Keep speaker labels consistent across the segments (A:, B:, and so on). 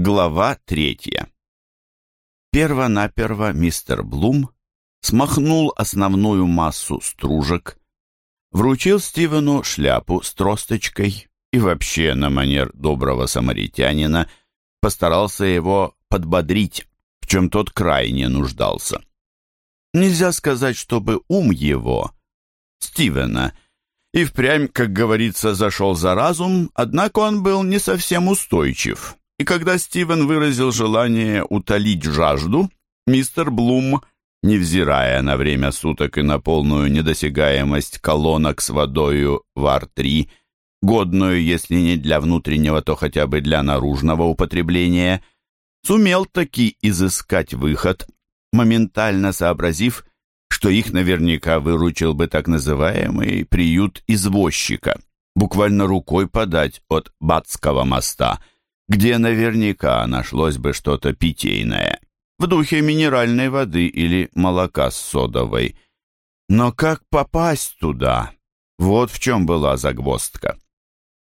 A: Глава третья. Первонаперво мистер Блум смахнул основную массу стружек, вручил Стивену шляпу с тросточкой и вообще на манер доброго самаритянина постарался его подбодрить, в чем тот крайне нуждался. Нельзя сказать, чтобы ум его, Стивена, и впрямь, как говорится, зашел за разум, однако он был не совсем устойчив и когда Стивен выразил желание утолить жажду, мистер Блум, невзирая на время суток и на полную недосягаемость колонок с водою в Ар-3, годную, если не для внутреннего, то хотя бы для наружного употребления, сумел таки изыскать выход, моментально сообразив, что их наверняка выручил бы так называемый приют извозчика, буквально рукой подать от Батского моста – где наверняка нашлось бы что-то питейное, в духе минеральной воды или молока с содовой. Но как попасть туда? Вот в чем была загвоздка.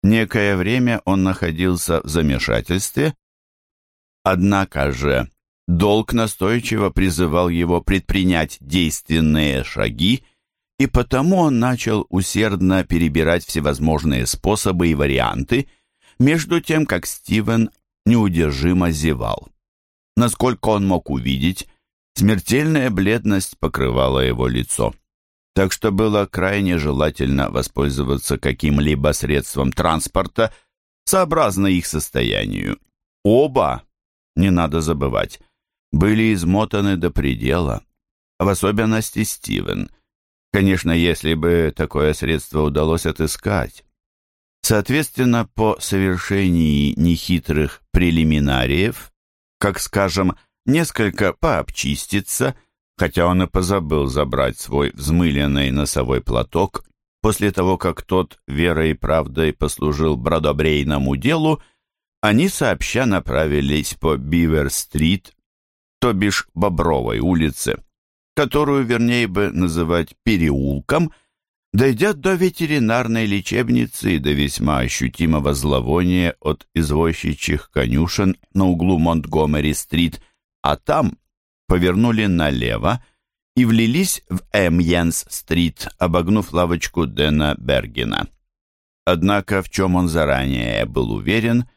A: Некое время он находился в замешательстве, однако же долг настойчиво призывал его предпринять действенные шаги, и потому он начал усердно перебирать всевозможные способы и варианты – между тем как Стивен неудержимо зевал. Насколько он мог увидеть, смертельная бледность покрывала его лицо. Так что было крайне желательно воспользоваться каким-либо средством транспорта, сообразно их состоянию. Оба, не надо забывать, были измотаны до предела, в особенности Стивен. Конечно, если бы такое средство удалось отыскать. Соответственно, по совершении нехитрых прелиминариев, как, скажем, несколько пообчиститься, хотя он и позабыл забрать свой взмыленный носовой платок, после того, как тот верой и правдой послужил бродобрейному делу, они сообща направились по Бивер-стрит, то бишь Бобровой улице, которую, вернее бы, называть переулком – Дойдя до ветеринарной лечебницы и до весьма ощутимого зловония от извозчичьих конюшен на углу Монтгомери-стрит, а там повернули налево и влились в Эмьенс-стрит, обогнув лавочку Дэна Бергена. Однако, в чем он заранее был уверен,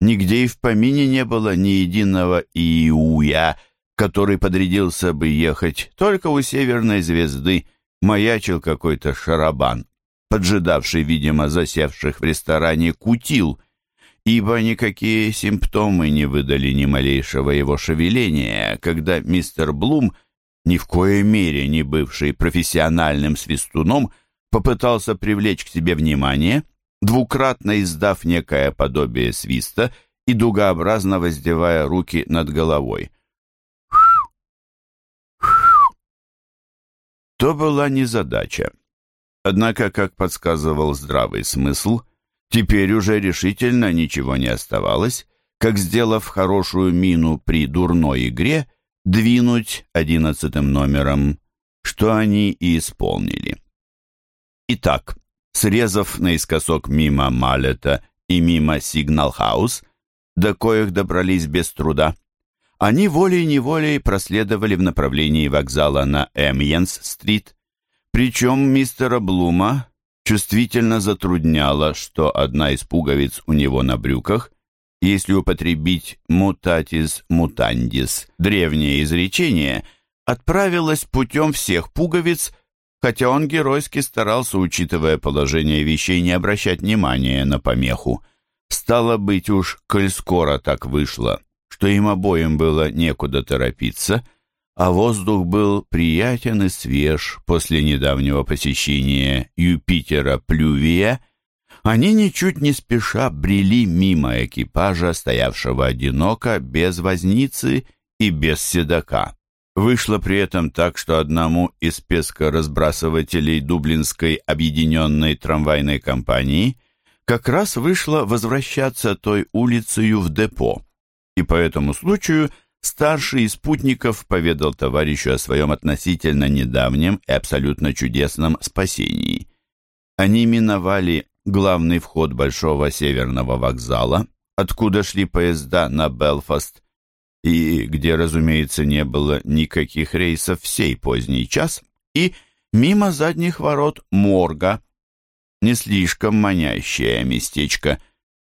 A: нигде и в помине не было ни единого Иуя, который подрядился бы ехать только у северной звезды, маячил какой-то шарабан, поджидавший, видимо, засевших в ресторане кутил, ибо никакие симптомы не выдали ни малейшего его шевеления, когда мистер Блум, ни в коей мере не бывший профессиональным свистуном, попытался привлечь к себе внимание, двукратно издав некое подобие свиста и дугообразно воздевая руки над головой. То была не задача. Однако, как подсказывал здравый смысл, теперь уже решительно ничего не оставалось, как, сделав хорошую мину при дурной игре, двинуть одиннадцатым номером, что они и исполнили. Итак, срезав наискосок мимо Малета и мимо Сигнал-хаус, до коих добрались без труда, они волей-неволей проследовали в направлении вокзала на Эмьенс-стрит, причем мистера Блума чувствительно затрудняло, что одна из пуговиц у него на брюках, если употребить «mutatis mutandis» древнее изречение, отправилась путем всех пуговиц, хотя он геройски старался, учитывая положение вещей, не обращать внимания на помеху. Стало быть уж, коль скоро так вышло, что им обоим было некуда торопиться, а воздух был приятен и свеж после недавнего посещения Юпитера Плювия, они ничуть не спеша брели мимо экипажа, стоявшего одиноко, без возницы и без седока. Вышло при этом так, что одному из пескоразбрасывателей Дублинской объединенной трамвайной компании как раз вышло возвращаться той улицею в депо и по этому случаю старший из спутников поведал товарищу о своем относительно недавнем и абсолютно чудесном спасении. Они миновали главный вход Большого Северного вокзала, откуда шли поезда на Белфаст, и где, разумеется, не было никаких рейсов в сей поздний час, и мимо задних ворот морга, не слишком манящее местечко,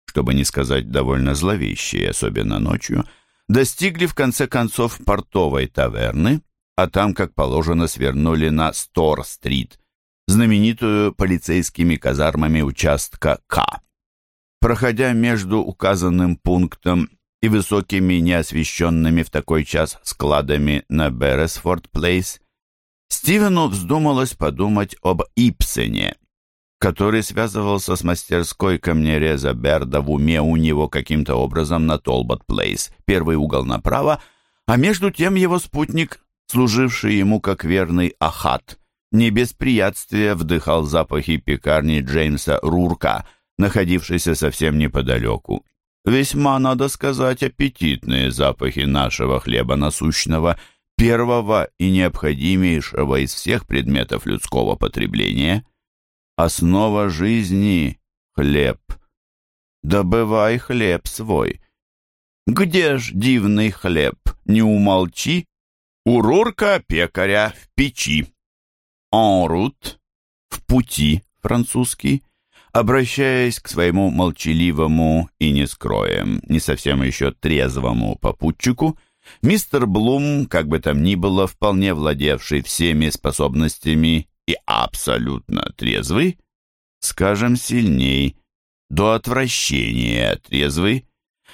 A: чтобы не сказать довольно зловещее, особенно ночью, достигли в конце концов портовой таверны, а там, как положено, свернули на Стор-стрит, знаменитую полицейскими казармами участка К. Проходя между указанным пунктом и высокими неосвещенными в такой час складами на Берресфорд-Плейс, Стивену вздумалось подумать об Ипсене, который связывался с мастерской камнереза Берда в уме у него каким-то образом на Толбот-Плейс, первый угол направо, а между тем его спутник, служивший ему как верный ахат, не без приятствия вдыхал запахи пекарни Джеймса Рурка, находившейся совсем неподалеку. Весьма, надо сказать, аппетитные запахи нашего хлеба насущного, первого и необходимейшего из всех предметов людского потребления. Основа жизни — хлеб. Добывай хлеб свой. Где ж дивный хлеб, не умолчи? У Рурка пекаря в печи. En route, в пути французский, обращаясь к своему молчаливому и не скроем, не совсем еще трезвому попутчику, мистер Блум, как бы там ни было, вполне владевший всеми способностями и абсолютно трезвый, скажем сильней, до отвращения трезвый,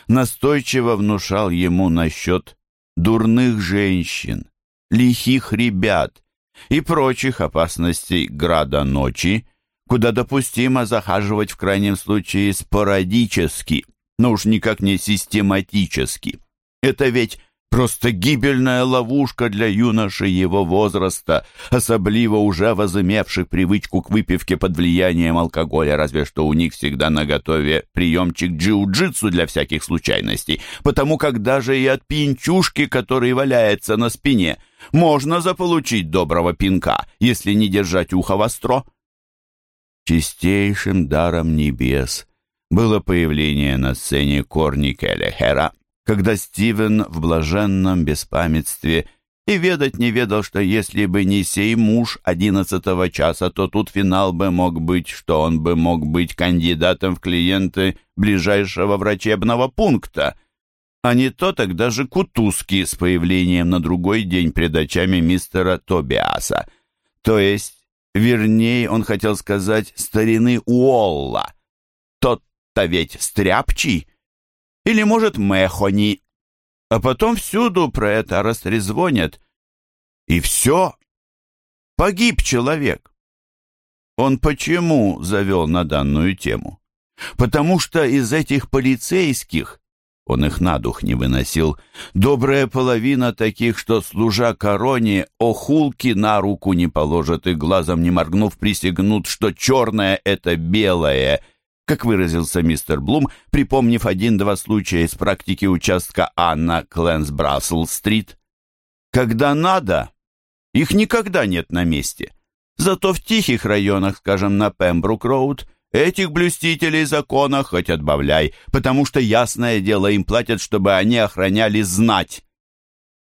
A: настойчиво внушал ему насчет дурных женщин, лихих ребят и прочих опасностей града ночи, куда допустимо захаживать в крайнем случае спорадически, но уж никак не систематически. Это ведь просто гибельная ловушка для юношей его возраста, особливо уже возымевших привычку к выпивке под влиянием алкоголя, разве что у них всегда наготове приемчик джиу-джитсу для всяких случайностей, потому как даже и от пинчушки, который валяется на спине, можно заполучить доброго пинка, если не держать ухо востро. Чистейшим даром небес было появление на сцене Корни Келлихера, когда Стивен в блаженном беспамятстве и ведать не ведал, что если бы не сей муж одиннадцатого часа, то тут финал бы мог быть, что он бы мог быть кандидатом в клиенты ближайшего врачебного пункта, а не то тогда же Кутузки с появлением на другой день пред очами мистера Тобиаса. То есть Вернее, он хотел сказать старины Уолла. Тот-то ведь стряпчий. Или, может, Мехони. А потом всюду про это растрезвонят. И все. Погиб человек. Он почему завел на данную тему? Потому что из этих полицейских он их на дух не выносил. Добрая половина таких, что, служа короне, охулки на руку не положат и глазом не моргнув присягнут, что черное — это белое, как выразился мистер Блум, припомнив один-два случая из практики участка А на Кленс-Брассел-стрит. Когда надо, их никогда нет на месте. Зато в тихих районах, скажем, на Пембрук-роуд, Этих блюстителей закона хоть отбавляй, потому что, ясное дело, им платят, чтобы они охраняли знать.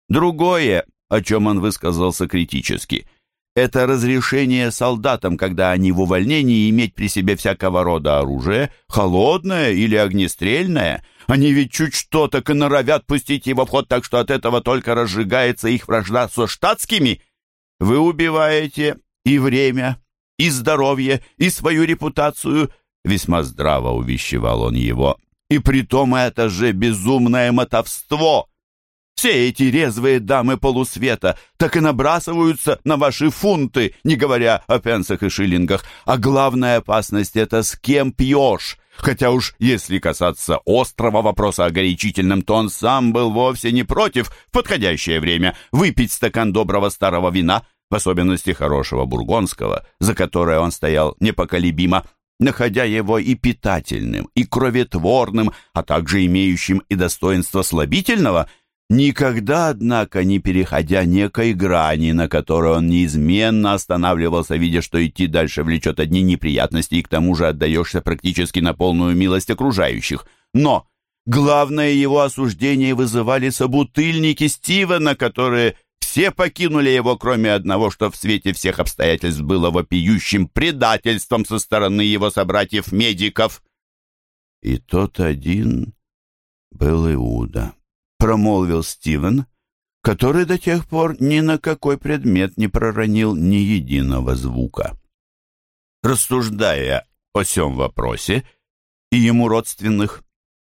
A: Другое, о чем он высказался критически, это разрешение солдатам, когда они в увольнении, иметь при себе всякого рода оружие, холодное или огнестрельное. Они ведь чуть что так и норовят пустить его в ход, так что от этого только разжигается их вражда со штатскими. Вы убиваете и время, и здоровье, и свою репутацию, весьма здраво увещевал он его. И притом это же безумное мотовство. Все эти резвые дамы полусвета так и набрасываются на ваши фунты, не говоря о пенсах и шиллингах. А главная опасность — это с кем пьешь. Хотя уж если касаться острого вопроса о горячительном, то он сам был вовсе не против в подходящее время выпить стакан доброго старого вина, в особенности хорошего бургонского, за которое он стоял непоколебимо, находя его и питательным, и кроветворным, а также имеющим и достоинство слабительного, никогда, однако, не переходя некой грани, на которой он неизменно останавливался, видя, что идти дальше влечет одни неприятности, и к тому же отдаешься практически на полную милость окружающих. Но Главное его осуждение вызывали собутыльники Стивена, которые все покинули его, кроме одного, что в свете всех обстоятельств было вопиющим предательством со стороны его собратьев-медиков. И тот один был Иуда, промолвил Стивен, который до тех пор ни на какой предмет не проронил ни единого звука. Рассуждая о сём вопросе и ему родственных,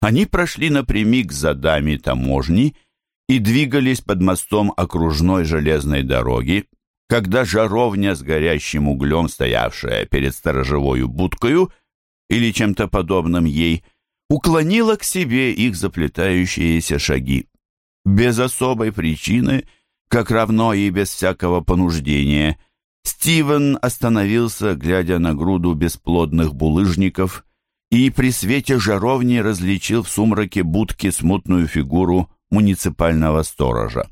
A: они прошли напрямик за дами таможни и двигались под мостом окружной железной дороги, когда жаровня с горящим углем, стоявшая перед сторожевою будкою или чем-то подобным ей, уклонила к себе их заплетающиеся шаги. Без особой причины, как равно и без всякого понуждения, Стивен остановился, глядя на груду бесплодных булыжников, и при свете жаровни различил в сумраке будки смутную фигуру муниципального сторожа.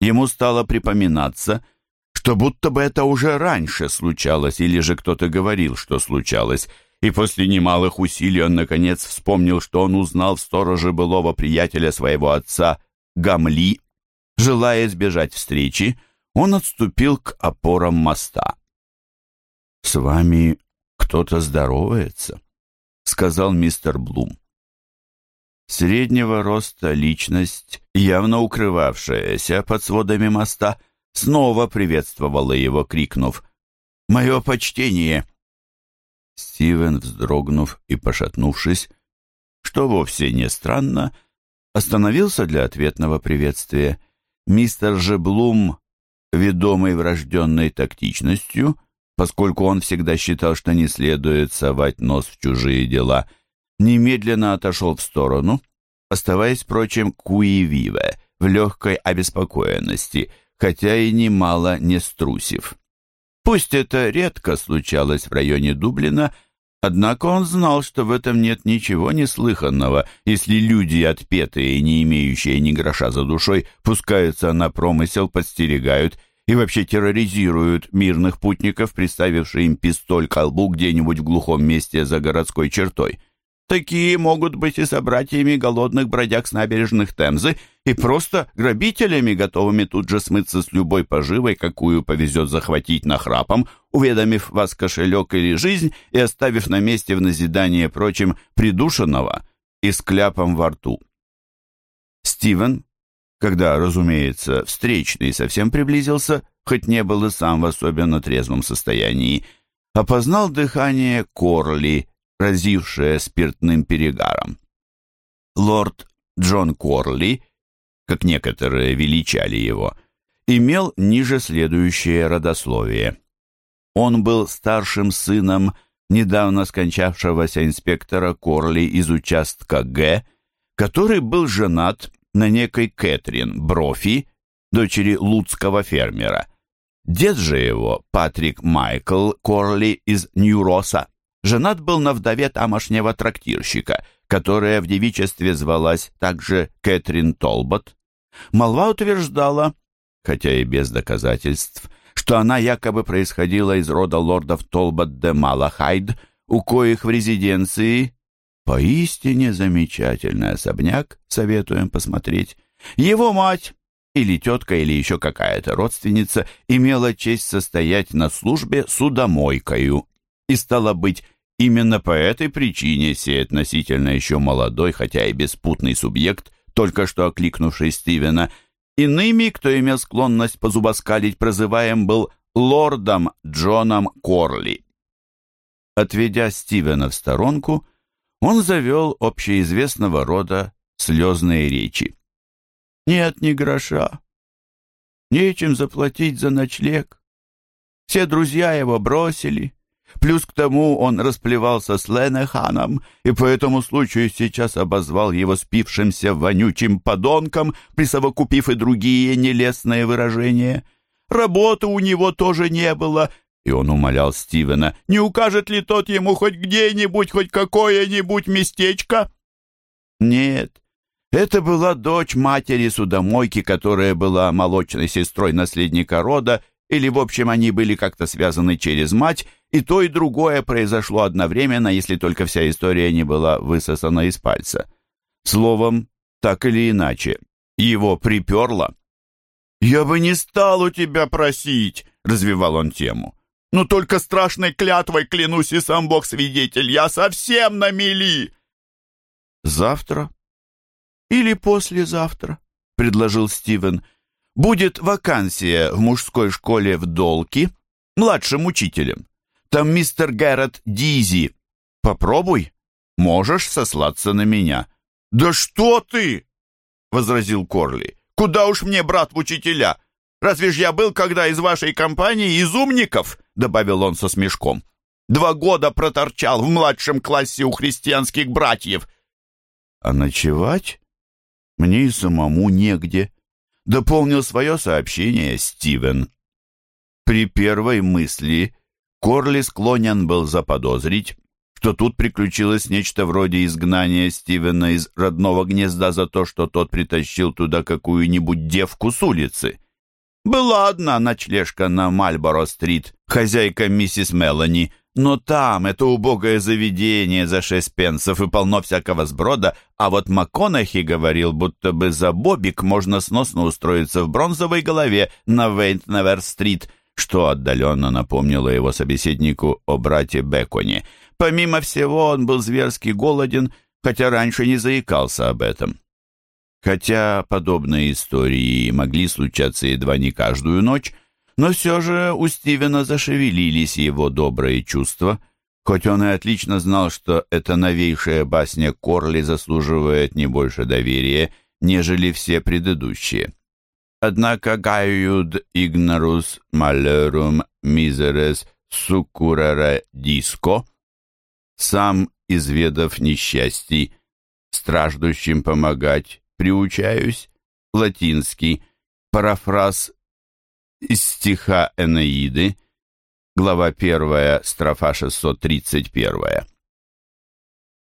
A: Ему стало припоминаться, что будто бы это уже раньше случалось, или же кто-то говорил, что случалось, и после немалых усилий он, наконец, вспомнил, что он узнал в стороже былого приятеля своего отца Гамли. Желая избежать встречи, он отступил к опорам моста. «С вами кто-то здоровается?» — сказал мистер Блум. Среднего роста личность, явно укрывавшаяся под сводами моста, снова приветствовала его, крикнув «Мое почтение!» Стивен, вздрогнув и пошатнувшись, что вовсе не странно, остановился для ответного приветствия. Мистер же Блум, ведомый врожденной тактичностью, поскольку он всегда считал, что не следует совать нос в чужие дела, немедленно отошел в сторону, оставаясь, впрочем, куевиве, в легкой обеспокоенности, хотя и немало не струсив. Пусть это редко случалось в районе Дублина, однако он знал, что в этом нет ничего неслыханного, если люди, отпетые и не имеющие ни гроша за душой, пускаются на промысел, подстерегают и вообще терроризируют мирных путников, приставившие им пистоль колбу где-нибудь в глухом месте за городской чертой. Такие могут быть и собратьями голодных бродяг с набережных Темзы, и просто грабителями, готовыми тут же смыться с любой поживой, какую повезет захватить нахрапом, уведомив вас кошелек или жизнь и оставив на месте в назидание прочим придушенного и с кляпом во рту. Стивен, когда, разумеется, встречный совсем приблизился, хоть не был и сам в особенно трезвом состоянии, опознал дыхание Корли, разившее спиртным перегаром. Лорд Джон Корли, как некоторые величали его, имел ниже следующее родословие. Он был старшим сыном недавно скончавшегося инспектора Корли из участка Г, который был женат на некой Кэтрин Брофи, дочери луцкого фермера. Дед же его, Патрик Майкл Корли из Нью-Роса, Женат был на вдове тамошнего трактирщика, которая в девичестве звалась также Кэтрин Толбот. Молва утверждала, хотя и без доказательств, что она якобы происходила из рода лордов Толбот де Малахайд, у коих в резиденции поистине замечательный особняк, советуем посмотреть. Его мать или тетка, или еще какая-то родственница имела честь состоять на службе судомойкою. И стало быть, именно по этой причине сей относительно еще молодой, хотя и беспутный субъект, только что окликнувший Стивена, иными, кто имел склонность позубоскалить, прозываем был лордом Джоном Корли. Отведя Стивена в сторонку, он завел общеизвестного рода слезные речи. «Нет ни гроша, нечем заплатить за ночлег. Все друзья его бросили, Плюс к тому он расплевался с Ленеханом и по этому случаю сейчас обозвал его спившимся вонючим подонком, присовокупив и другие нелестные выражения. Работы у него тоже не было, и он умолял Стивена, не укажет ли тот ему хоть где-нибудь, хоть какое-нибудь местечко? Нет, это была дочь матери судомойки, которая была молочной сестрой наследника рода, или, в общем, они были как-то связаны через мать, и то, и другое произошло одновременно, если только вся история не была высосана из пальца. Словом, так или иначе, его приперло. «Я бы не стал у тебя просить», — развивал он тему. «Но только страшной клятвой клянусь, и сам Бог свидетель, я совсем на мели!» «Завтра или послезавтра», — предложил Стивен. «Будет вакансия в мужской школе в Долке, младшим учителем. Там мистер Гэррет Дизи. Попробуй, можешь сослаться на меня». «Да что ты!» — возразил Корли. «Куда уж мне, брат, в учителя? Разве ж я был когда из вашей компании из умников?» — добавил он со смешком. «Два года проторчал в младшем классе у христианских братьев». «А ночевать мне и самому негде», — дополнил свое сообщение Стивен. При первой мысли Корли склонен был заподозрить, что тут приключилось нечто вроде изгнания Стивена из родного гнезда за то, что тот притащил туда какую-нибудь девку с улицы. Была одна ночлежка на Мальборо-стрит, хозяйка миссис Мелани, но там это убогое заведение за шесть пенсов и полно всякого сброда, а вот МакКонахи говорил, будто бы за бобик можно сносно устроиться в бронзовой голове на Вейнтневер-стрит, что отдаленно напомнило его собеседнику о брате Беконе — Помимо всего, он был зверски голоден, хотя раньше не заикался об этом. Хотя подобные истории могли случаться едва не каждую ночь, но все же у Стивена зашевелились его добрые чувства, хоть он и отлично знал, что эта новейшая басня Корли заслуживает не больше доверия, нежели все предыдущие. Однако «Гaiud ignorus malerum miseres succurrere disco» сам, изведав несчастий, страждущим помогать, приучаюсь, латинский, парафраз из стиха Энеиды, глава 1, строфа 631.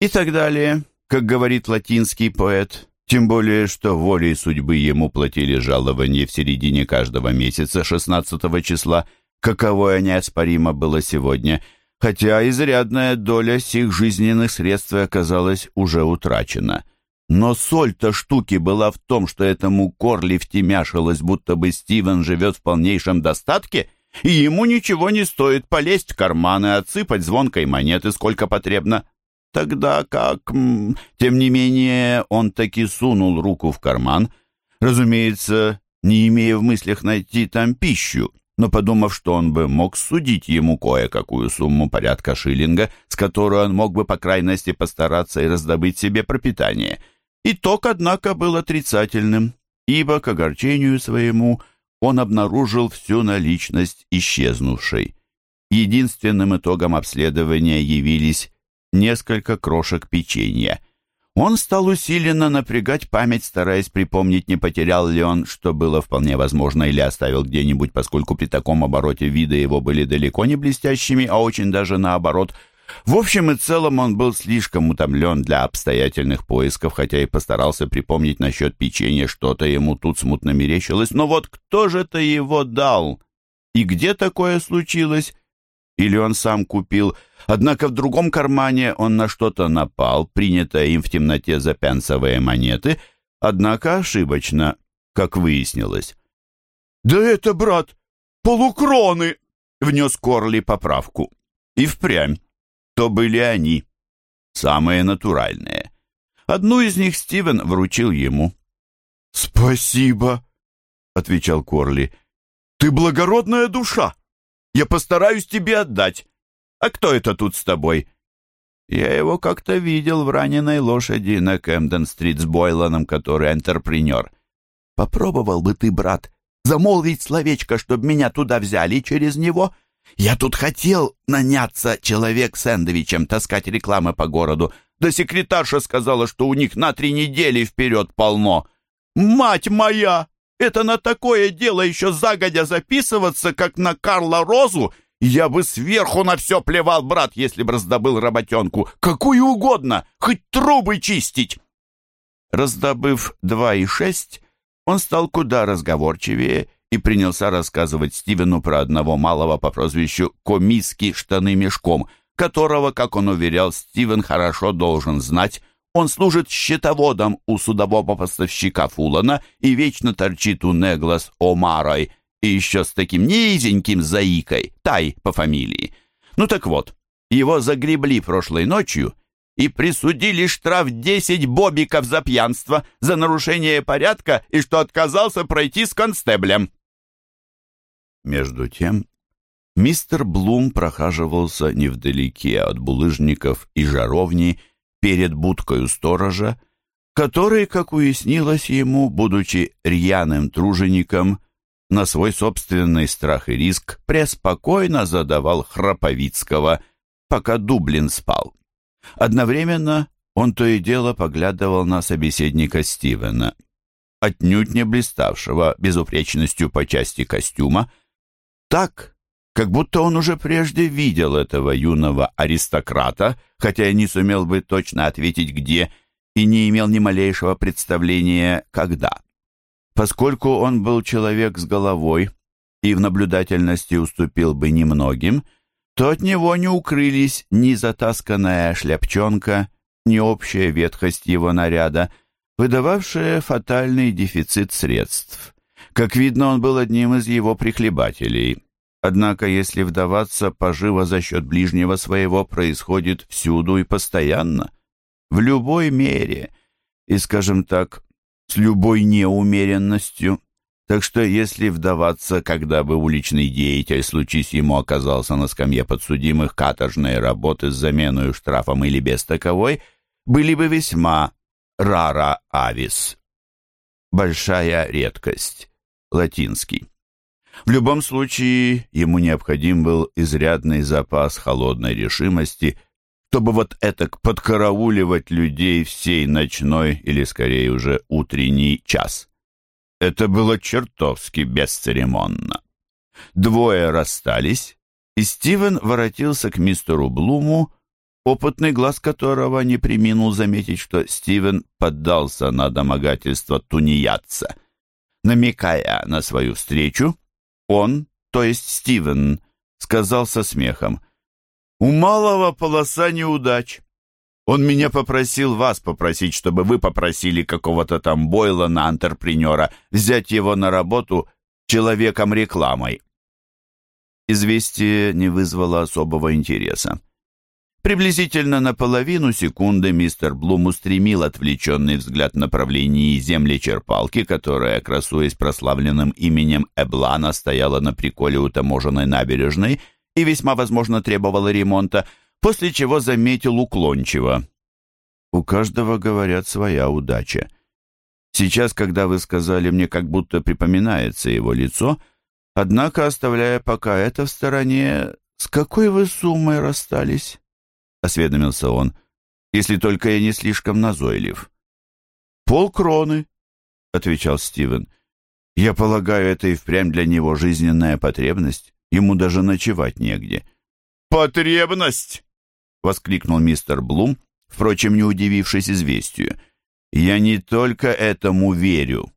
A: И так далее, как говорит латинский поэт, тем более, что волей судьбы ему платили жалование в середине каждого месяца 16 числа, каковое неоспоримо было сегодня – хотя изрядная доля сих жизненных средств оказалась уже утрачена. Но соль-то штуки была в том, что этому Корли втемяшилось, будто бы Стивен живет в полнейшем достатке, и ему ничего не стоит полезть в карманы, отсыпать звонкой монеты сколько потребно. Тогда как... Тем не менее, он таки сунул руку в карман, разумеется, не имея в мыслях найти там пищу, но подумав, что он бы мог судить ему кое-какую сумму порядка шиллинга, с которой он мог бы по крайности постараться и раздобыть себе пропитание. Итог, однако, был отрицательным, ибо, к огорчению своему, он обнаружил всю наличность исчезнувшей. Единственным итогом обследования явились несколько крошек печенья – он стал усиленно напрягать память, стараясь припомнить, не потерял ли он, что было вполне возможно, или оставил где-нибудь, поскольку при таком обороте вида его были далеко не блестящими, а очень даже наоборот. В общем и целом он был слишком утомлен для обстоятельных поисков, хотя и постарался припомнить насчет печенья, что-то ему тут смутно мерещилось. Но вот кто же-то его дал? И где такое случилось? Или он сам купил? Однако в другом кармане он на что-то напал, принятое им в темноте за пенсовые монеты, однако ошибочно, как выяснилось. «Да это, брат, полукроны!» — внес Корли поправку. И впрямь. То были они, самые натуральные. Одну из них Стивен вручил ему. «Спасибо!» — отвечал Корли. «Ты благородная душа! Я постараюсь тебе отдать. А кто это тут с тобой?» «Я его как-то видел в раненой лошади на Кэмден-стрит с Бойланом, который интерпренер. Попробовал бы ты, брат, замолвить словечко, чтобы меня туда взяли через него? Я тут хотел наняться человек-сэндвичем, таскать рекламы по городу. Да секретарша сказала, что у них на три недели вперед полно. Мать моя! Это на такое дело еще загодя записываться, как на Карла Розу я бы сверху на все плевал, брат, если бы раздобыл работенку. Какую угодно, хоть трубы чистить. Раздобыв два и шесть, он стал куда разговорчивее и принялся рассказывать Стивену про одного малого по прозвищу Комиски штаны мешком, которого, как он уверял, Стивен хорошо должен знать. Он служит счетоводом у судового поставщика Фулана и вечно торчит у Неглас Омарой и еще с таким низеньким заикой, Тай по фамилии. Ну так вот, его загребли прошлой ночью и присудили штраф 10 бобиков за пьянство, за нарушение порядка и что отказался пройти с констеблем. Между тем, мистер Блум прохаживался невдалеке от булыжников и жаровни перед будкою сторожа, который, как уяснилось ему, будучи рьяным тружеником, на свой собственный страх и риск преспокойно задавал Храповицкого, пока Дублин спал. Одновременно он то и дело поглядывал на собеседника Стивена, отнюдь не блиставшего безупречностью по части костюма, так, как будто он уже прежде видел этого юного аристократа, хотя и не сумел бы точно ответить где и не имел ни малейшего представления когда. Поскольку он был человек с головой и в наблюдательности уступил бы немногим, то от него не укрылись ни затасканная шляпчонка, ни общая ветхость его наряда, выдававшая фатальный дефицит средств. Как видно, он был одним из его прихлебателей. Однако, если вдаваться, поживо за счет ближнего своего происходит всюду и постоянно, в любой мере, и, скажем так, с любой неумеренностью. Так что, если вдаваться, когда бы уличный деятель, случись ему, оказался на скамье подсудимых, каторжные работы с заменой штрафом или без таковой, были бы весьма рара авис. Большая редкость. Латинский. В любом случае, ему необходим был изрядный запас холодной решимости, чтобы вот этак подкарауливать людей всей ночной или, скорее, уже утренний час. Это было чертовски бесцеремонно. Двое расстались, и Стивен воротился к мистеру Блуму, опытный глаз которого не приминул заметить, что Стивен поддался на домогательство тунеядца. Намекая на свою встречу, он, то есть Стивен, сказал со смехом, «У малого полоса неудач. Он меня попросил вас попросить, чтобы вы попросили какого-то там Бойла на антрепренера взять его на работу человеком-рекламой». Известие не вызвало особого интереса. Приблизительно на половину секунды мистер Блум устремил отвлеченный взгляд в направлении землечерпалки, которая, красуясь прославленным именем Эблана, стояла на приколе у таможенной набережной и весьма возможно требовала ремонта, после чего заметил уклончиво. «У каждого, говорят, своя удача. Сейчас, когда вы сказали мне, как будто припоминается его лицо, однако, оставляя пока это в стороне, с какой вы суммой расстались?» — осведомился он, — «если только я не слишком назойлив». «Полкроны», — отвечал Стивен. «Я полагаю, это и впрямь для него жизненная потребность. Ему даже ночевать негде». «Потребность!» — воскликнул мистер Блум, впрочем, не удивившись известию. «Я не только этому верю.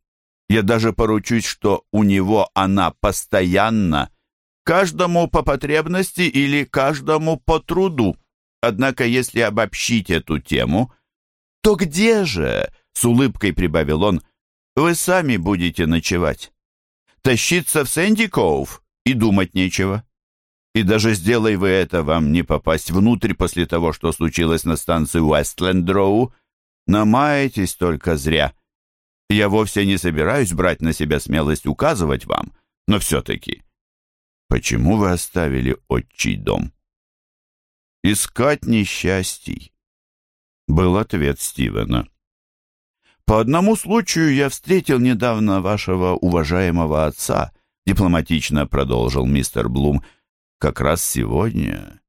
A: Я даже поручусь, что у него она постоянно, каждому по потребности или каждому по труду». Однако, если обобщить эту тему, то где же, с улыбкой прибавил он, вы сами будете ночевать? Тащиться в Сэнди Коув и думать нечего. И даже сделай вы это, вам не попасть внутрь после того, что случилось на станции Уэстленд-Дроу, намаетесь только зря. Я вовсе не собираюсь брать на себя смелость указывать вам, но все-таки. Почему вы оставили отчий дом? «Искать несчастий», — был ответ Стивена. «По одному случаю я встретил недавно вашего уважаемого отца», — дипломатично продолжил мистер Блум, — «как раз сегодня,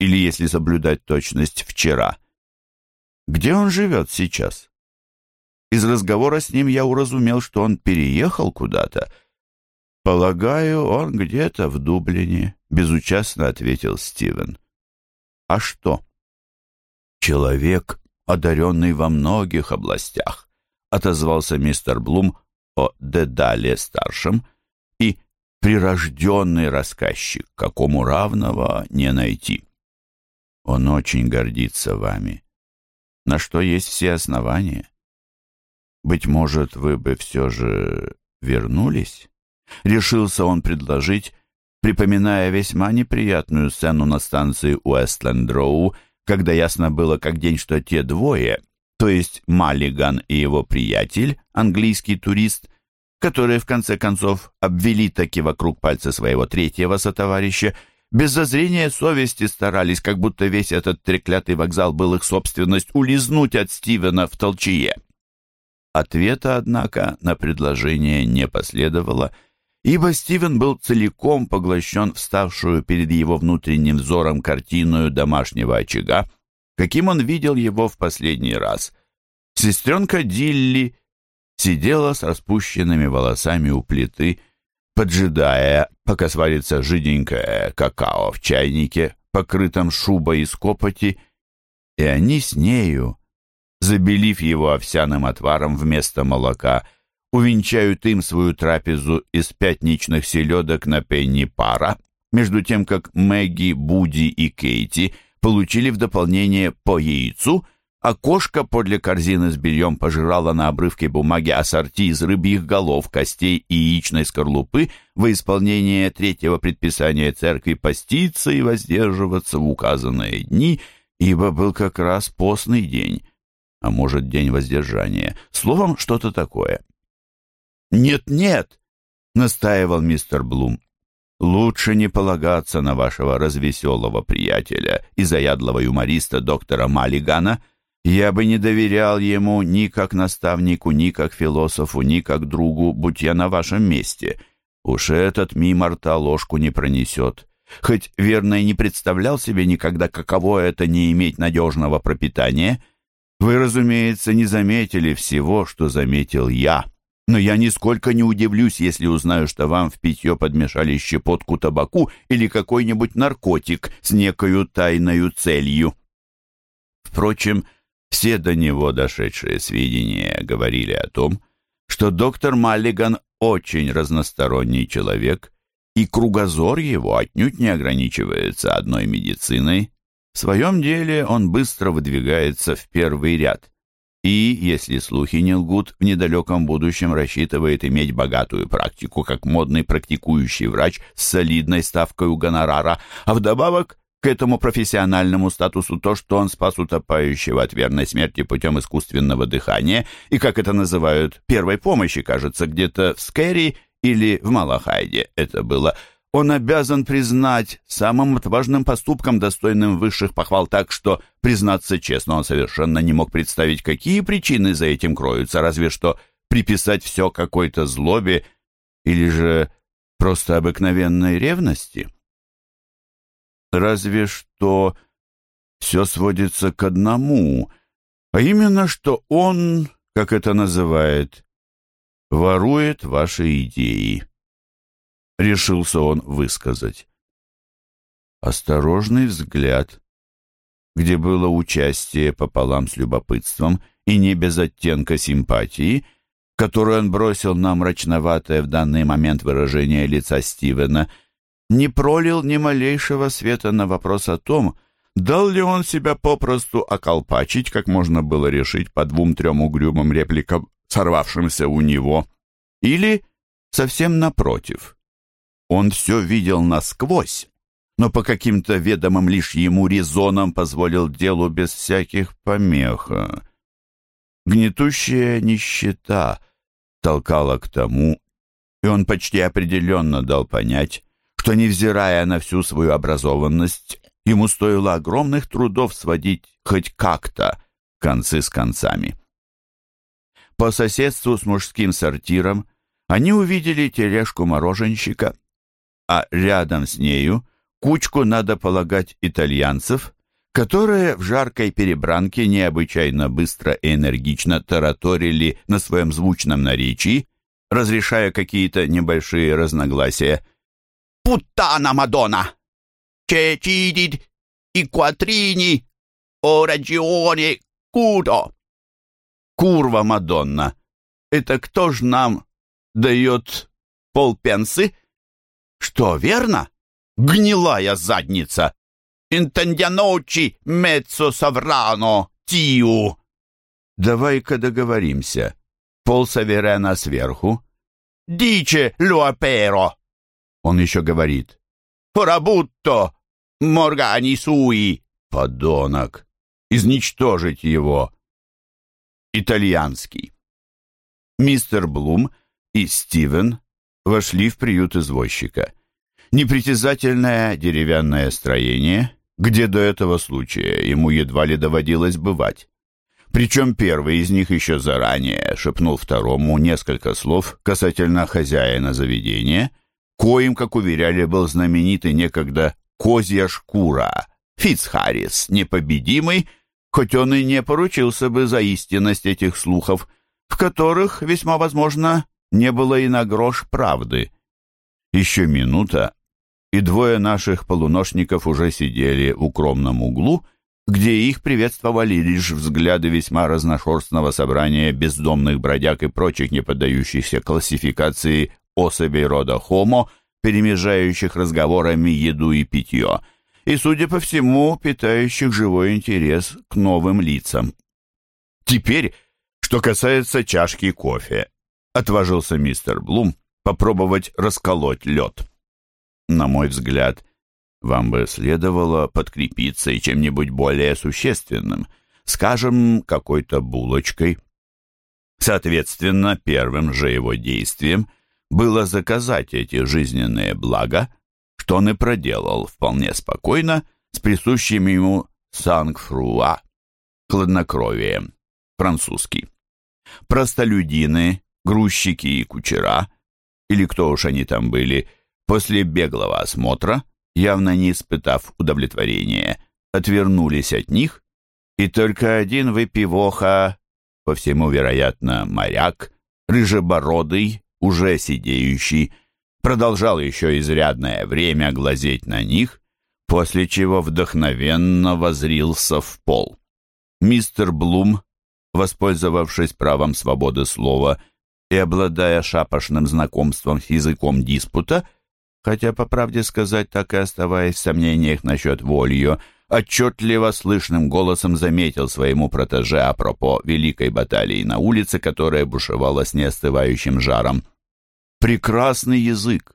A: или, если соблюдать точность, вчера. Где он живет сейчас?» Из разговора с ним я уразумел, что он переехал куда-то. «Полагаю, он где-то в Дублине», — безучастно ответил Стивен. А что? Человек, одаренный во многих областях, отозвался мистер Блум о Дедале-старшем и прирожденный рассказчик, какому равного не найти. Он очень гордится вами. на что есть все основания. Быть может, вы бы все же вернулись? Решился он предложить, припоминая весьма неприятную сцену на станции Уэстленд-Роу, когда ясно было как день, что те двое, то есть Маллиган и его приятель, английский турист, которые в конце концов обвели таки вокруг пальца своего третьего сотоварища, без зазрения совести старались, как будто весь этот треклятый вокзал был их собственность, улизнуть от Стивена в толчье. Ответа, однако, на предложение не последовало, ибо Стивен был целиком поглощен вставшую перед его внутренним взором картину домашнего очага, каким он видел его в последний раз. Сестренка Дилли сидела с распущенными волосами у плиты, поджидая, пока сварится жиденькое какао в чайнике, покрытом шубой из копоти, и они с нею, забелив его овсяным отваром вместо молока, увенчают им свою трапезу из пятничных селедок на пенни пара, между тем как Мэгги, Буди и Кейти получили в дополнение по яйцу – а кошка подле корзины с бельем пожирала на обрывке бумаги ассорти из рыбьих голов, костей и яичной скорлупы во исполнение третьего предписания церкви поститься и воздерживаться в указанные дни, ибо был как раз постный день, а может, день воздержания. Словом, что-то такое. «Нет-нет!» — настаивал мистер Блум. «Лучше не полагаться на вашего развеселого приятеля и заядлого юмориста доктора Маллигана», я бы не доверял ему ни как наставнику, ни как философу, ни как другу, будь я на вашем месте. Уж этот мимо рта ложку не пронесет. Хоть, верно, и не представлял себе никогда, каково это не иметь надежного пропитания. Вы, разумеется, не заметили всего, что заметил я. Но я нисколько не удивлюсь, если узнаю, что вам в питье подмешали щепотку табаку или какой-нибудь наркотик с некою тайною целью. Впрочем, все до него дошедшие сведения говорили о том, что доктор Маллиган очень разносторонний человек, и кругозор его отнюдь не ограничивается одной медициной. В своем деле он быстро выдвигается в первый ряд и, если слухи не лгут, в недалеком будущем рассчитывает иметь богатую практику как модный практикующий врач с солидной ставкой у гонорара, а вдобавок к этому профессиональному статусу то, что он спас утопающего от верной смерти путем искусственного дыхания и, как это называют, первой помощи, кажется, где-то в Скэри или в Малахайде. Это было, он обязан признать самым отважным поступком, достойным высших похвал, так что, признаться честно, он совершенно не мог представить, какие причины за этим кроются, разве что приписать все какой-то злобе или же просто обыкновенной ревности. Разве что все сводится к одному, а именно, что он, как это называет, ворует ваши идеи. Решился он высказать. Осторожный взгляд, где было участие пополам с любопытством и не без оттенка симпатии, которую он бросил на мрачноватое в данный момент выражение лица Стивена — не пролил ни малейшего света на вопрос о том, дал ли он себя попросту околпачить, как можно было решить по двум-трем угрюмым репликам, сорвавшимся у него, или совсем напротив. Он все видел насквозь, но по каким-то ведомым лишь ему резонам позволил делу без всяких помех. Гнетущая нищета толкала к тому, и он почти определенно дал понять, что, невзирая на всю свою образованность, ему стоило огромных трудов сводить хоть как-то концы с концами. По соседству с мужским сортиром они увидели тележку мороженщика, а рядом с нею кучку, надо полагать, итальянцев, которые в жаркой перебранке необычайно быстро и энергично тараторили на своем звучном наречии, разрешая какие-то небольшие разногласия –
B: Madonna! Che cidid i quattrini o ragione кудо.
A: Курва Мадонна, это кто ж нам дает полпенсы? Что, верно? Гнилая задница.
B: Интендяночи меццо саврано, тиу.
A: давай-ка договоримся. Пол Саверена сверху.
B: «Диче луаперо!»
A: Он еще говорит.
B: «Форабутто! Моргани суи!»
A: Подонок! Изничтожить его! Итальянский. Мистер Блум и Стивен вошли в приют извозчика. Непритязательное деревянное строение, где до этого случая ему едва ли доводилось бывать. Причем первый из них еще заранее шепнул второму несколько слов касательно хозяина заведения, коим, как уверяли, был знаменитый некогда «Козья шкура» Фицхаррис, непобедимый, хоть он и не поручился бы за истинность этих слухов, в которых, весьма возможно, не было и на грош правды. Еще минута, и двое наших полуношников уже сидели в укромном углу, где их приветствовали лишь взгляды весьма разношерстного собрания бездомных бродяг и прочих не поддающихся классификации особей рода Homo, перемежающих разговорами еду и питье, и, судя по всему, питающих живой интерес к новым лицам. Теперь, что касается чашки кофе, отважился мистер Блум попробовать расколоть лед. На мой взгляд, вам бы следовало подкрепиться и чем-нибудь более существенным, скажем, какой-то булочкой. Соответственно, первым же его действием было заказать эти жизненные блага, что он и проделал вполне спокойно, с присущим ему сангфруа, хладнокровием, французский. Простолюдины, грузчики и кучера, или кто уж они там были, после беглого осмотра явно не испытав удовлетворения, отвернулись от них, и только один выпивоха, по всему вероятно моряк, рыжебородый, уже сидеющий, продолжал еще изрядное время глазеть на них, после чего вдохновенно возрился в пол. Мистер Блум, воспользовавшись правом свободы слова и обладая шапошным знакомством с языком диспута, хотя, по правде сказать, так и оставаясь в сомнениях насчет волью, отчетливо слышным голосом заметил своему протеже апропо великой баталии на улице, которая бушевала с неостывающим жаром. «Прекрасный язык!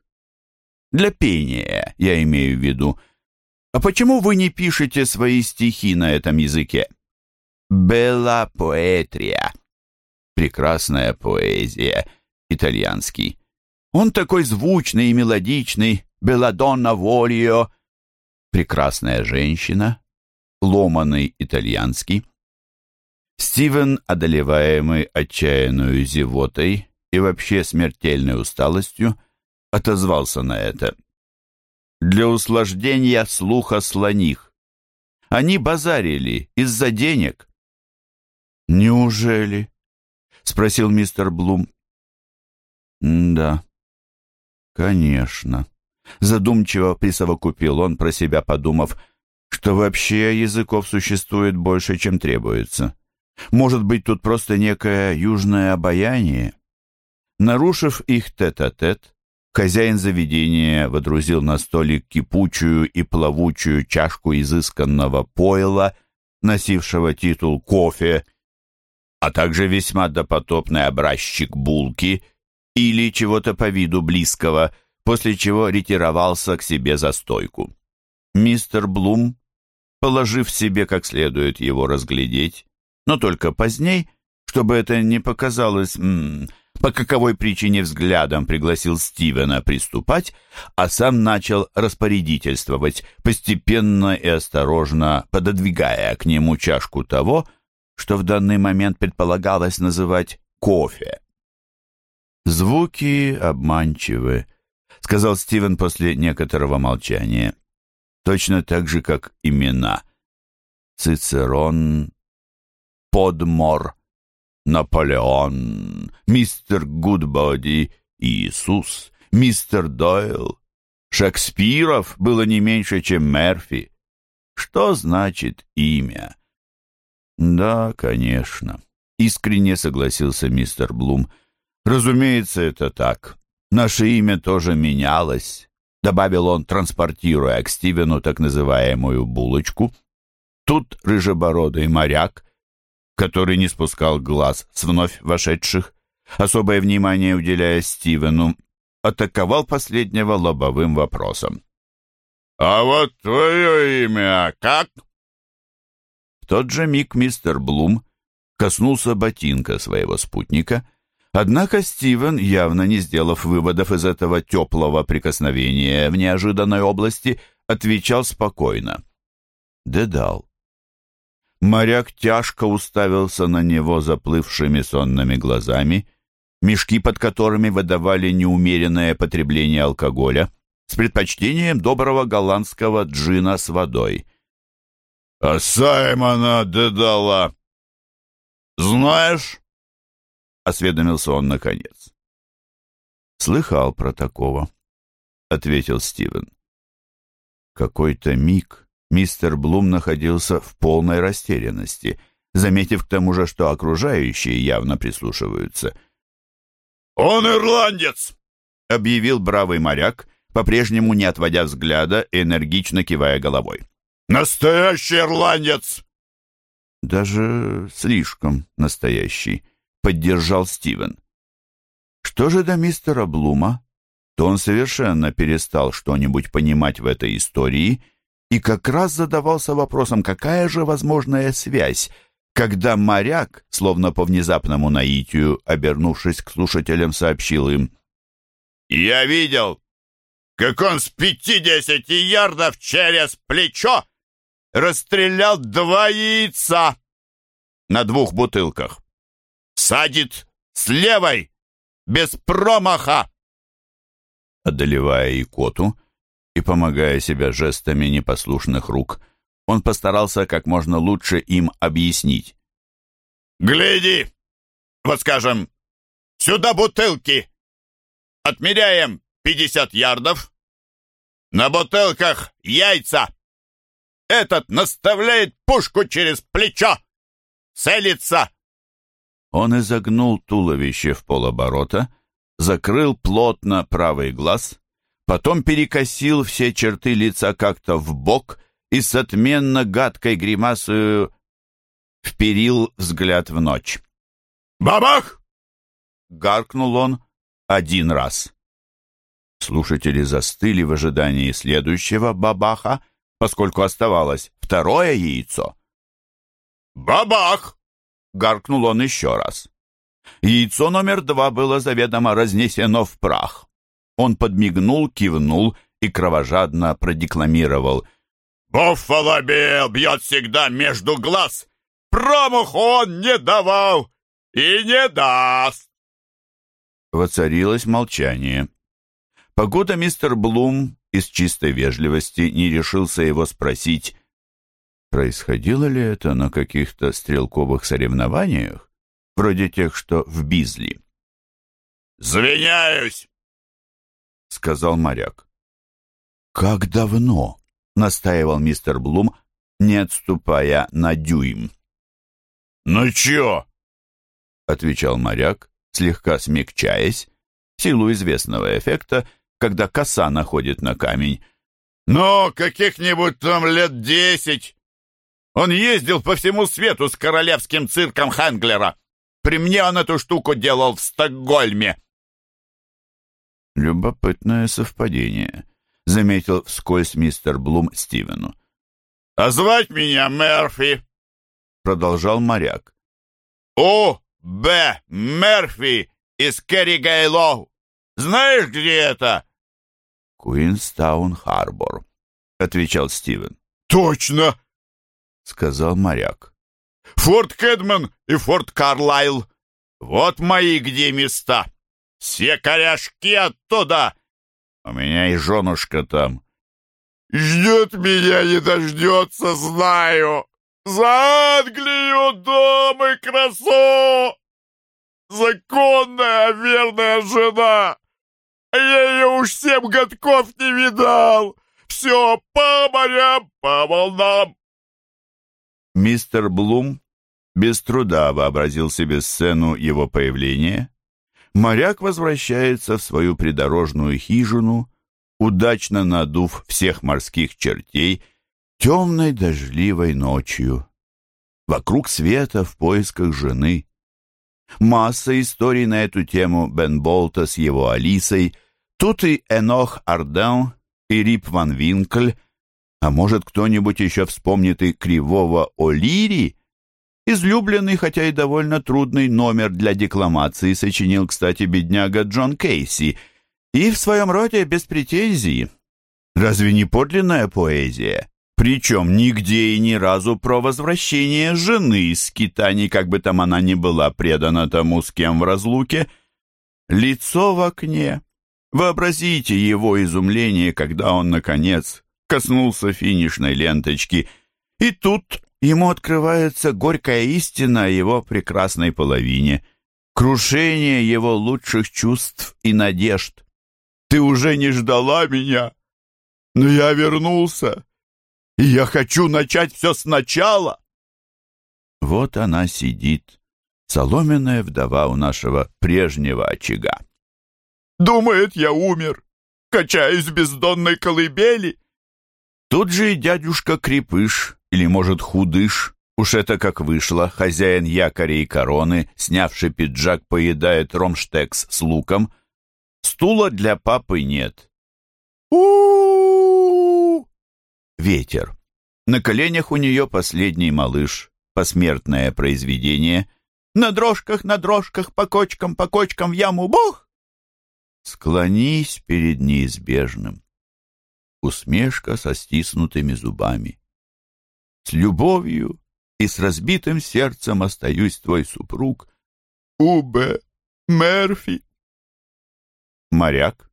A: Для пения, я имею в виду. А почему вы не пишете свои стихи на этом языке?» «Белла поэтрия» — прекрасная поэзия, итальянский. Он такой звучный и мелодичный, Беладонна Вольо, прекрасная женщина, ломаный итальянский. Стивен, одолеваемый отчаянную зевотой и вообще смертельной усталостью, отозвался на это. Для услаждения слуха слоних. Они базарили из-за денег. «Неужели?» — спросил мистер Блум. «Да», «Конечно». Задумчиво присовокупил он, про себя подумав, что вообще языков существует больше, чем требуется. Может быть, тут просто некое южное обаяние? Нарушив их тет-а-тет, -тет, хозяин заведения водрузил на столик кипучую и плавучую чашку изысканного пойла, носившего титул кофе, а также весьма допотопный образчик булки — или чего-то по виду близкого, после чего ретировался к себе за стойку. Мистер Блум, положив себе как следует его разглядеть, но только поздней, чтобы это не показалось, м -м, по каковой причине взглядом пригласил Стивена приступать, а сам начал распорядительствовать, постепенно и осторожно пододвигая к нему чашку того, что в данный момент предполагалось называть кофе. «Звуки обманчивы», — сказал Стивен после некоторого молчания. «Точно так же, как имена. Цицерон, Подмор, Наполеон, мистер Гудбоди, Иисус, мистер Дойл. Шекспиров было не меньше, чем Мерфи. Что значит имя?» «Да, конечно», — искренне согласился мистер Блум, — Разумеется, это так. Наше имя тоже менялось, добавил он, транспортируя к Стивену так называемую булочку. Тут рыжебородый моряк, который не спускал глаз с вновь вошедших, особое внимание уделяя Стивену, атаковал последнего лобовым вопросом.
B: «А вот твое имя как?»
A: Тот же миг мистер Блум коснулся ботинка своего спутника, однако Стивен, явно не сделав выводов из этого теплого прикосновения в неожиданной области, отвечал спокойно. «Дедал». Моряк тяжко уставился на него заплывшими сонными глазами, мешки под которыми выдавали неумеренное потребление алкоголя с предпочтением доброго голландского джина с водой.
B: «А Саймона Дедала знаешь?» — осведомился он наконец.
A: «Слыхал про такого», — ответил Стивен. Какой-то миг мистер Блум находился в полной растерянности, заметив к тому же, что окружающие явно прислушиваются.
B: «Он ирландец!»
A: — объявил бравый моряк, по-прежнему не отводя взгляда энергично кивая головой.
B: «Настоящий ирландец!»
A: «Даже слишком настоящий», — поддержал Стивен. Что же до мистера Блума, то он совершенно перестал что-нибудь понимать в этой истории и как раз задавался вопросом, какая же возможная связь, когда моряк, словно по внезапному наитию, обернувшись к слушателям, сообщил им.
B: «Я видел, как он с пятидесяти ярдов через плечо расстрелял два яйца на двух бутылках. Садит с левой, без промаха!»
A: Одолевая икоту и помогая себя жестами непослушных рук, он постарался как можно лучше им объяснить.
B: «Гляди! Вот скажем, сюда бутылки! Отмеряем пятьдесят ярдов. На бутылках яйца!» Этот наставляет пушку через плечо! Целится!»
A: Он изогнул туловище в полоборота, закрыл плотно правый глаз, потом перекосил все черты лица как-то в бок и с отменно гадкой гримасою вперил взгляд в ночь.
B: «Бабах!»
A: — гаркнул он один раз. Слушатели застыли в ожидании следующего бабаха — поскольку оставалось второе яйцо.
B: «Бабах!»
A: — гаркнул он еще раз. Яйцо номер два было заведомо разнесено в прах. Он подмигнул, кивнул и кровожадно продекламировал.
B: «Буффало Билл бьет всегда между глаз! Промаху он не давал и не даст!»
A: Воцарилось молчание. Погода мистер Блум из чистой вежливости не решился его спросить, происходило ли это на каких-то стрелковых соревнованиях, вроде тех, что в Бизли.
B: «Звиняюсь!»
A: — сказал моряк. «Как давно?» — настаивал мистер Блум, не отступая на дюйм.
B: «Ну чё?»
A: — отвечал моряк, слегка смягчаясь, силу известного эффекта, когда коса находит на камень.
B: «Ну, каких-нибудь там лет десять. Он ездил по всему свету с королевским цирком Хенглера. При мне он эту штуку делал в Стокгольме».
A: «Любопытное совпадение», — заметил вскользь мистер Блум Стивену.
B: «А звать меня Мерфи», — продолжал моряк. «О, Б. Мерфи из Керригейлоу. Знаешь, где это?»
A: «Куинстаун-Харбор», — отвечал Стивен.
B: «Точно!»
A: — сказал моряк.
B: «Форт Кэдман и Форт Карлайл. Вот мои где места. Все коряшки оттуда. У меня и женушка там. Ждет меня, не дождется, знаю. За Англию дом и красо! Законная верная жена!» Я ее уж семь годков не видал. Все по морям, по волнам.
A: Мистер Блум без труда вообразил себе сцену его появления. Моряк возвращается в свою придорожную хижину, удачно надув всех морских чертей темной дождливой ночью. вокруг света в поисках жены. Масса историй на эту тему Бен Болта с его Алисой, тут и Энох Арден, и Рип Ван Винкль, а может, кто-нибудь еще вспомнит и Кривого О'Лири? Излюбленный, хотя и довольно трудный номер для декламации сочинил, кстати, бедняга Джон Кейси, и в своем роде без претензий. Разве не подлинная поэзия? Причем нигде и ни разу про возвращение жены из скитаний, как бы там она ни была предана тому, с кем в разлуке. Лицо в окне. Вообразите его изумление, когда он, наконец, коснулся финишной ленточки. И тут ему открывается горькая истина о его прекрасной половине, крушение его лучших чувств и надежд. «Ты уже не ждала меня, но я вернулся!» и я хочу начать все сначала. Вот она сидит, соломенная вдова у нашего прежнего очага. Думает, я умер, качаюсь в бездонной колыбели. Тут же и дядюшка Крепыш, или, может, Худыш, уж это как вышло, хозяин якоря и короны, снявший пиджак, поедает ромштекс с луком. Стула для папы нет. у, ветер. На коленях у нее последний малыш, посмертное произведение. На дрожках, на дрожках, по кочкам, по кочкам в яму, бог! Склонись перед неизбежным. Усмешка со стиснутыми зубами. С любовью и с разбитым сердцем остаюсь твой супруг. Убе Мерфи. Моряк,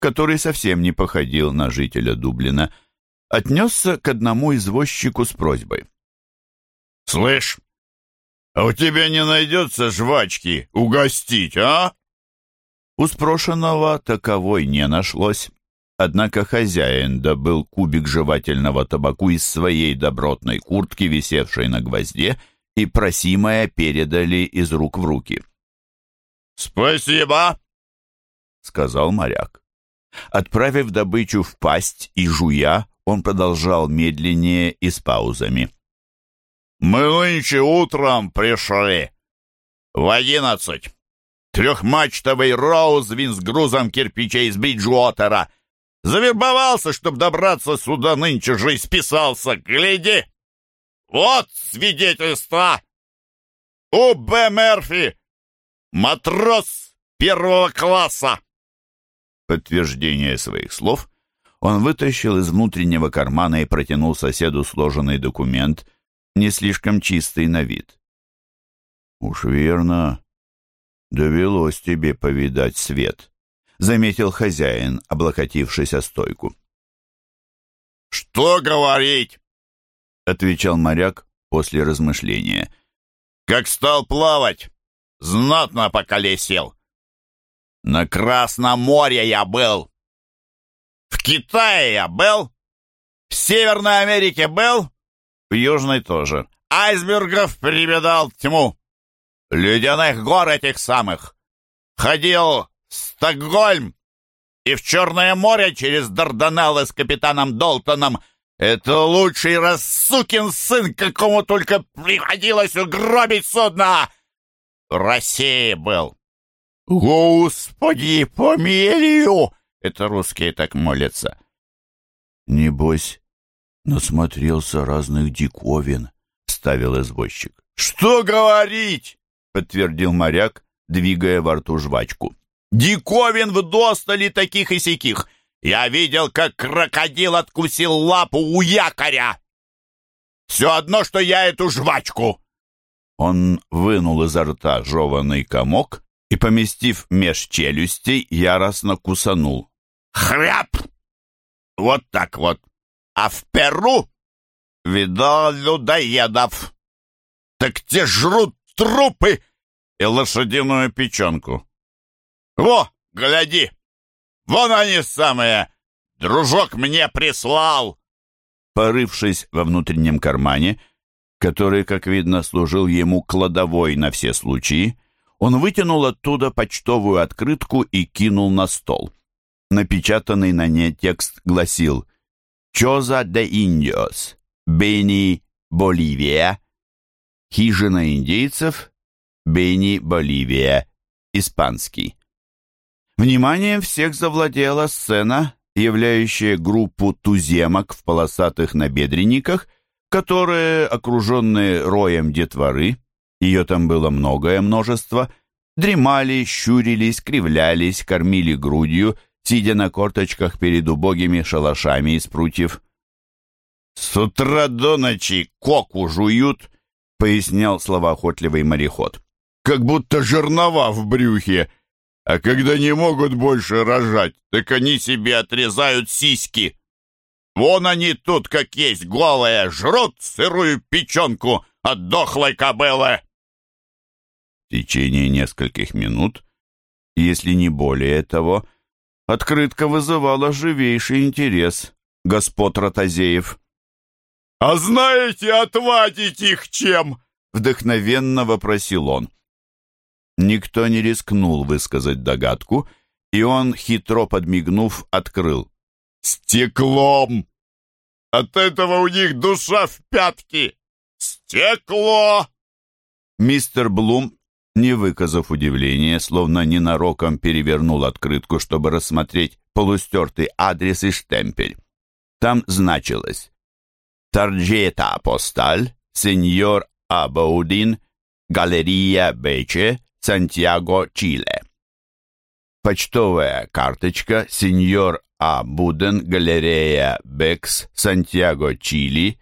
A: который совсем не походил на жителя Дублина, — отнесся к одному извозчику с просьбой.
B: «Слышь, а у тебя не найдется жвачки угостить, а?»
A: У спрошенного таковой не нашлось, однако хозяин добыл кубик жевательного табаку из своей добротной куртки, висевшей на гвозде, и просимое передали из рук в руки.
B: «Спасибо!» — сказал моряк.
A: Отправив добычу в пасть и жуя, он продолжал медленнее и с паузами.
B: «Мы нынче утром пришли. В одиннадцать. Трехмачтовый Роузвин с грузом кирпичей из Бриджуотера. Завербовался, чтобы добраться сюда нынче же и списался. Гляди! Вот свидетельство! У Б. Мерфи! Матрос первого класса!»
A: Подтверждение своих слов — он вытащил из внутреннего кармана и протянул соседу сложенный документ, не слишком чистый на вид. «Уж верно, довелось тебе повидать свет», — заметил хозяин, облокотившись о стойку.
B: «Что говорить?»
A: — отвечал моряк после размышления.
B: «Как стал плавать, знатно поколесил. На Красном море я был, в Китае я был. В Северной Америке был. В Южной тоже. Айсбергов привидал тьму. Ледяных гор этих самых. Ходил в Стокгольм и в Черное море через Дарданеллы с капитаном Долтоном. Это лучший раз сукин сын, какому только приходилось угробить судно. В России был. Господи, помилую! Это русские так молятся.
A: Небось, насмотрелся разных диковин, вставил извозчик.
B: Что говорить? Подтвердил моряк, двигая во рту жвачку. Диковин в достали таких и сяких. Я видел, как крокодил откусил лапу у якоря. Все одно, что я эту жвачку.
A: Он вынул изо рта жеванный комок и, поместив меж челюстей, яростно кусанул.
B: Хряп! Вот так вот. А в Перу видал людоедов. Так те жрут трупы и лошадиную печенку. Во, гляди! Вон они самые! Дружок мне прислал!»
A: Порывшись во внутреннем кармане, который, как видно, служил ему кладовой на все случаи, он вытянул оттуда почтовую открытку и кинул на стол. Напечатанный на ней текст гласил «Чоза де Индиос, Бени, Боливия, Хижина индейцев, Бени, Боливия, испанский. Вниманием всех завладела сцена, являющая группу туземок в полосатых набедренниках, которые, окруженные роем детворы, ее там было многое множество, дремали, щурились, кривлялись, кормили грудью, сидя на корточках перед убогими шалашами из прутьев.
B: «С утра до ночи коку жуют», — пояснял словоохотливый мореход. «Как будто жернова в брюхе, а когда не могут больше рожать, так они себе отрезают сиськи. Вон они тут, как есть, голые, жрут сырую печенку от дохлой кобылы».
A: В течение нескольких минут, если не более того, открытка вызывала живейший интерес господ Ротозеев.
B: «А знаете, отвадить их чем?» — вдохновенно вопросил он.
A: Никто не рискнул высказать догадку, и он, хитро подмигнув, открыл.
B: «Стеклом! От этого у них душа в пятки! Стекло!»
A: Мистер Блум не выказав удивления, словно ненароком перевернул открытку, чтобы рассмотреть полустертый адрес и штемпель. Там значилось «Тарджета Посталь, сеньор Абаудин, галерея Бече, Сантьяго, Чиле». Почтовая карточка сеньор А. Галерея Бекс, Сантьяго, Чили,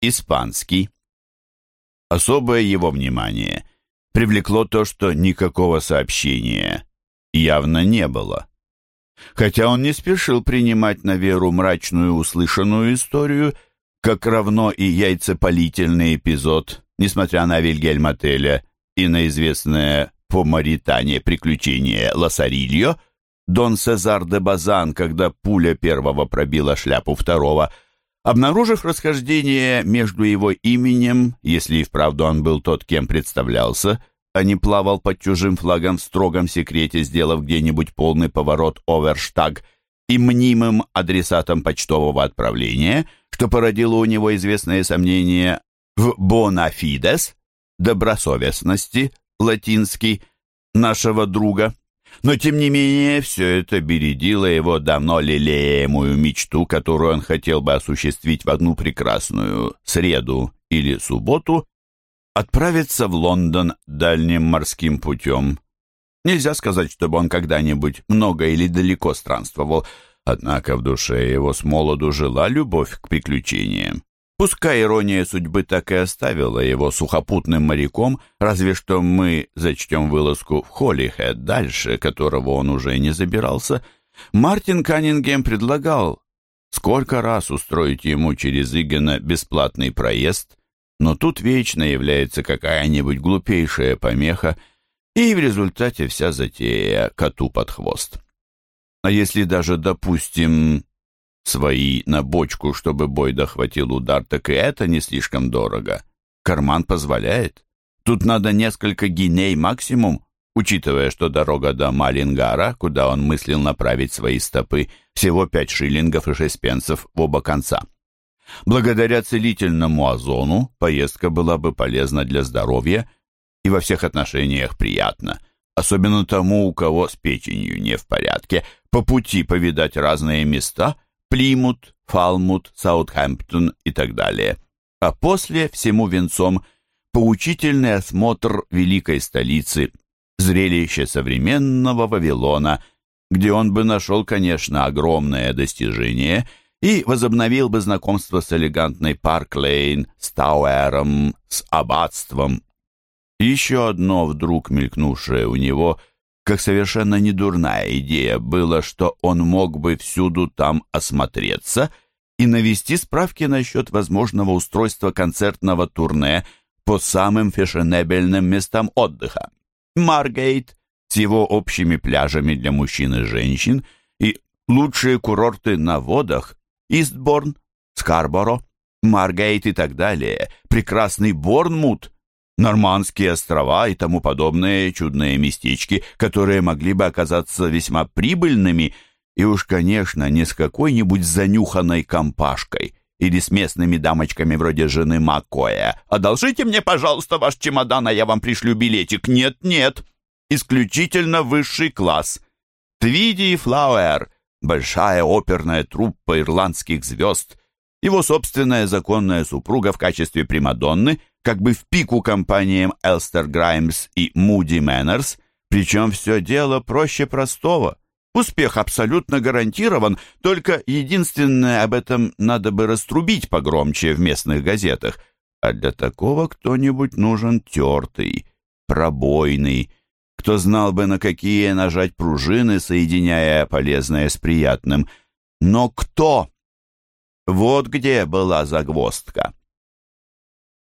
A: испанский. Особое его внимание – привлекло то, что никакого сообщения явно не было. Хотя он не спешил принимать на веру мрачную услышанную историю, как равно и яйцеполительный эпизод, несмотря на Вильгельма Теля и на известное по Маритане приключение Лосарильо, Дон Сезар де Базан, когда пуля первого пробила шляпу второго, обнаружив расхождение между его именем, если и вправду он был тот, кем представлялся, а не плавал под чужим флагом в строгом секрете, сделав где-нибудь полный поворот оверштаг, и мнимым адресатом почтового отправления, что породило у него известные сомнения в «бонафидес» — добросовестности, латинский, нашего друга. Но, тем не менее, все это бередило его давно лелеемую мечту, которую он хотел бы осуществить в одну прекрасную среду или субботу, отправиться в Лондон дальним морским путем. Нельзя сказать, чтобы он когда-нибудь много или далеко странствовал, однако в душе его с молоду жила любовь к приключениям. Пускай ирония судьбы так и оставила его сухопутным моряком, разве что мы зачтем вылазку в Холлихэт дальше, которого он уже не забирался, Мартин Каннингем предлагал сколько раз устроить ему через Игена бесплатный проезд – но тут вечно является какая-нибудь глупейшая помеха, и в результате вся затея коту под хвост. А если даже, допустим, свои на бочку, чтобы бой дохватил удар, так и это не слишком дорого. Карман позволяет. Тут надо несколько гиней максимум, учитывая, что дорога до Малингара, куда он мыслил направить свои стопы, всего пять шиллингов и шесть пенсов в оба конца. Благодаря целительному озону поездка была бы полезна для здоровья и во всех отношениях приятна, особенно тому, у кого с печенью не в порядке, по пути повидать разные места – Плимут, Фалмут, Саутгемптон и так далее. А после всему венцом поучительный осмотр великой столицы, зрелище современного Вавилона, где он бы нашел, конечно, огромное достижение – и возобновил бы знакомство с элегантной Парк-Лейн, с Тауэром, с аббатством. Еще одно вдруг мелькнувшее у него, как совершенно недурная идея, было, что он мог бы всюду там осмотреться и навести справки насчет возможного устройства концертного турне по самым фешенебельным местам отдыха. Маргейт с его общими пляжами для мужчин и женщин и лучшие курорты на водах Истборн, Скарборо, Маргейт и так далее, прекрасный Борнмут, Нормандские острова и тому подобные чудные местечки, которые могли бы оказаться весьма прибыльными, и уж, конечно, не с какой-нибудь занюханной компашкой, или с местными дамочками вроде жены Маккоя. «Одолжите мне, пожалуйста, ваш чемодан, а я вам пришлю билетик». Нет, нет, исключительно высший класс. Твиди и Флауэр — большая оперная труппа ирландских звезд. Его собственная законная супруга в качестве Примадонны, как бы в пику компаниям Элстер Граймс и Муди Мэннерс, причем все дело проще простого — Успех абсолютно гарантирован, только единственное об этом надо бы раструбить погромче в местных газетах. А для такого кто-нибудь нужен тертый, пробойный, кто знал бы, на какие нажать пружины, соединяя полезное с приятным. Но кто? Вот где была загвоздка.